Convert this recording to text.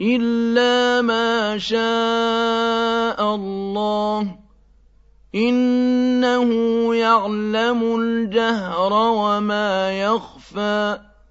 إِلَّا مَا شَاءَ اللَّهُ ۚ إِنَّهُ يَعْلَمُ الْجَهْرَ وَمَا يَخْفَىٰ